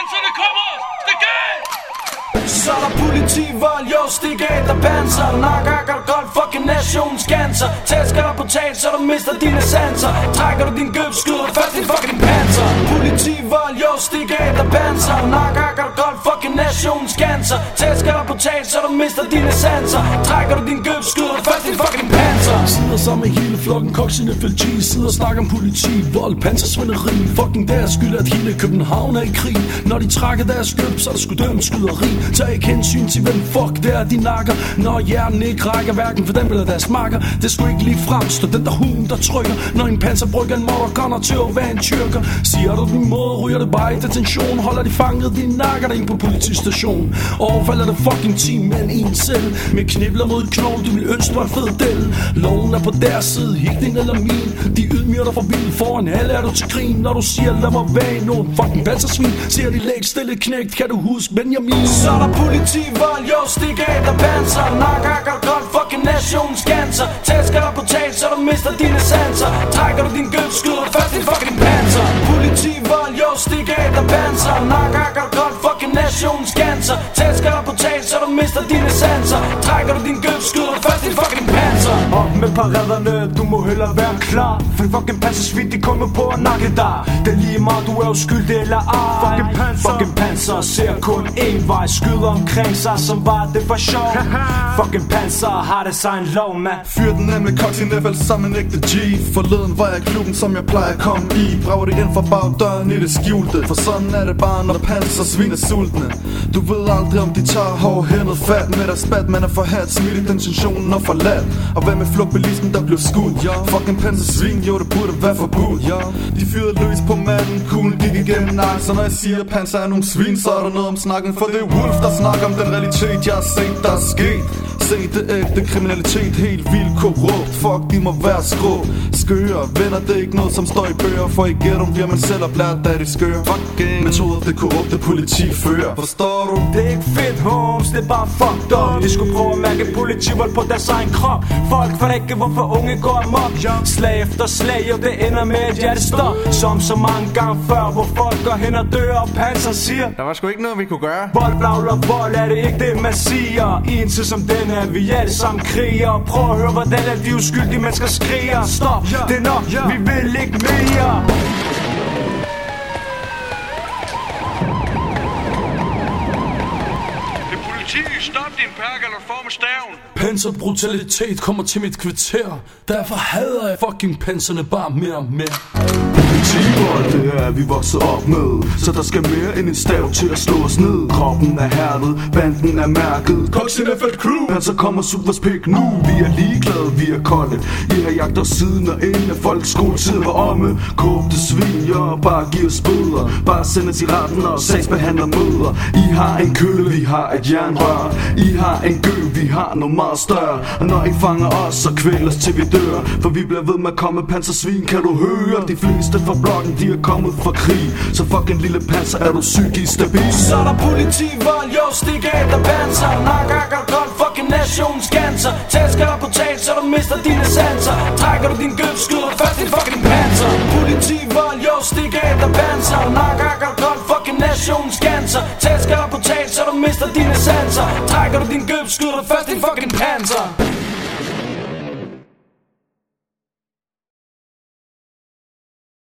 Panserne kommer! Stik af! Så er der politi, vold, jo, stik af, der panser. Nakker, kan du godt fucking nationens cancer Tæsker dig på tag, så du mister dine sanser. Trækker du din gøb, skyder først din fucking panser. Politi, vold, jo, stik af, der panser. Nakker, kan du godt fucking nationens cancer Tæsker dig på tag, så du mister dine sanser. Trækker du din gøb, skyder du først din fucking panser. Sidder sammen med hele flokken, koksen FLG Sidder og snakker om politi, vold, pansersvinderi. Fucking deres skyld, at hele København er i krig. Når de trækker deres gøb, så er der sgu dømt skyderi. Tag ikke hensyn til, hvem fuck det er, de nakker. Når hjernen ikke rækker, hverken for dem eller deres makker. Det skulle ikke lige fremstå, den der hund, der trykker. Når en panser brygger en mordergunner til at være en tyrker. Siger du din måde, ryger det bare i detention. Holder de fanget, de nakker dig ind på politistation. Overfalder det fucking team mand i en selv Med knibler mod et knogle, du vil ønske mig fed del. Loven er på deres side, ikke din eller min. De ydmyger dig for vild foran alle er du til grin. Når du siger lad mig være nogen fucking pansersvin Ser de læg stille knægt, kan du huske Benjamin? Så er der politi, vold, jo, stik af, der panser. Nakker, kan fucking nationens cancer Tæsker dig på tag, så du mister dine sanser. Trækker du din gød, skyder først din fucking panser. Politi, vold, jo, stik af, der panser. Nakker, kan fucking nationens cancer Tæsker mister dine sanser. Trækker du din gøb, skyder du fast i fucking panser. Op med paraderne, du må hellere være klar. For fucking pansersvin, de kommer på at nakke dig. Det er lige meget, du er uskyldig eller ej. Fucking panser. Fucking panser ser kun én vej. Skyder omkring sig, som var det for sjov Fucking panser har det sig en lov, mand. Fyr den nemlig koks i Neffel som en ægte G. Forleden var jeg i klubben, som jeg plejer at komme i. Brager det ind fra bagdøren i det skjulte For sådan er det bare, når panser svin er sultne. Du ved aldrig, om de tager hårdhændet fat Med deres spat, man er for hat, smidt i detentionen og forladt. Og hvad med flugtbilisten, der blev skudt? Ja. Fucking panser svin, jo det burde være forbudt. Ja. De fyrede løs på manden, kuglen gik igennem nakken Så når jeg siger, panser er nogle svin, så er der noget om snakken. For det er Wolf, der snakker om den realitet, jeg har set, der er sket Se det ægte kriminalitet helt vildt korrupt. Fuck de må være skrå. Skøre venner det er ikke noget som står i bøger. For i ghetto bliver man selv oplært da de skøre. Fucking metoder det korrupte politi fører. Forstår du? Det er ikke fedt, Holmes, det er bare fucked up. De skulle prøve at mærke politivold på deres egen krop. Folk får ikke, hvorfor unge går amok. Slag efter slag, og det ender med et hjertestop Som så mange gange før, hvor folk går hen og dør Og panser siger Der var sgu ikke noget vi kunne gøre. Vold, blavler, vold, er det ikke det man siger? I en tid som den vi alle sammen kriger Prøv at høre, hvordan er de uskyldige mennesker skriger Stop, det er nok, vi vil ikke mere. Er stop din perk eller få med staven. Brutalitet kommer til mit kvarter. Derfor hader jeg fucking panserne bare mere og mere. Politivold, det er vi vokset op med. Så der skal mere end en stav til at slå os ned. Kroppen er hærdet, banden er mærket. Koksen er faldt crew. Han så kommer Supers pik nu. Vi er ligeglade, vi er kolde. I har jagt os siden og inden folk skoletid var omme. Kåbte svin, bare giv os bøder. Bare send os i retten og sagsbehandler møder. I har en kølle, vi har et jernrør. I har en gø, vi har noget meget større. Og når I fanger os, så kvæl os til vi dør. For vi bliver ved med at komme pansersvin, kan du høre? De fleste fra blokken, de er kommet fra krig Så fucking lille panser, er du psykisk stabil. Så er der politi, vold, jo, stik af, der panser. Nak, kan du fucking nationens cancer. Tæsker dig på tag, så du mister dine sanser. Trækker du din gøb, skyder fast din fucking panser. Politi, vold, jo, stik af, der panser. Nak, kan du fucking nationens cancer. Tæsker dig på tag, så du mister dine sanser. Trækker du din gøb, skyder fast din fucking panser.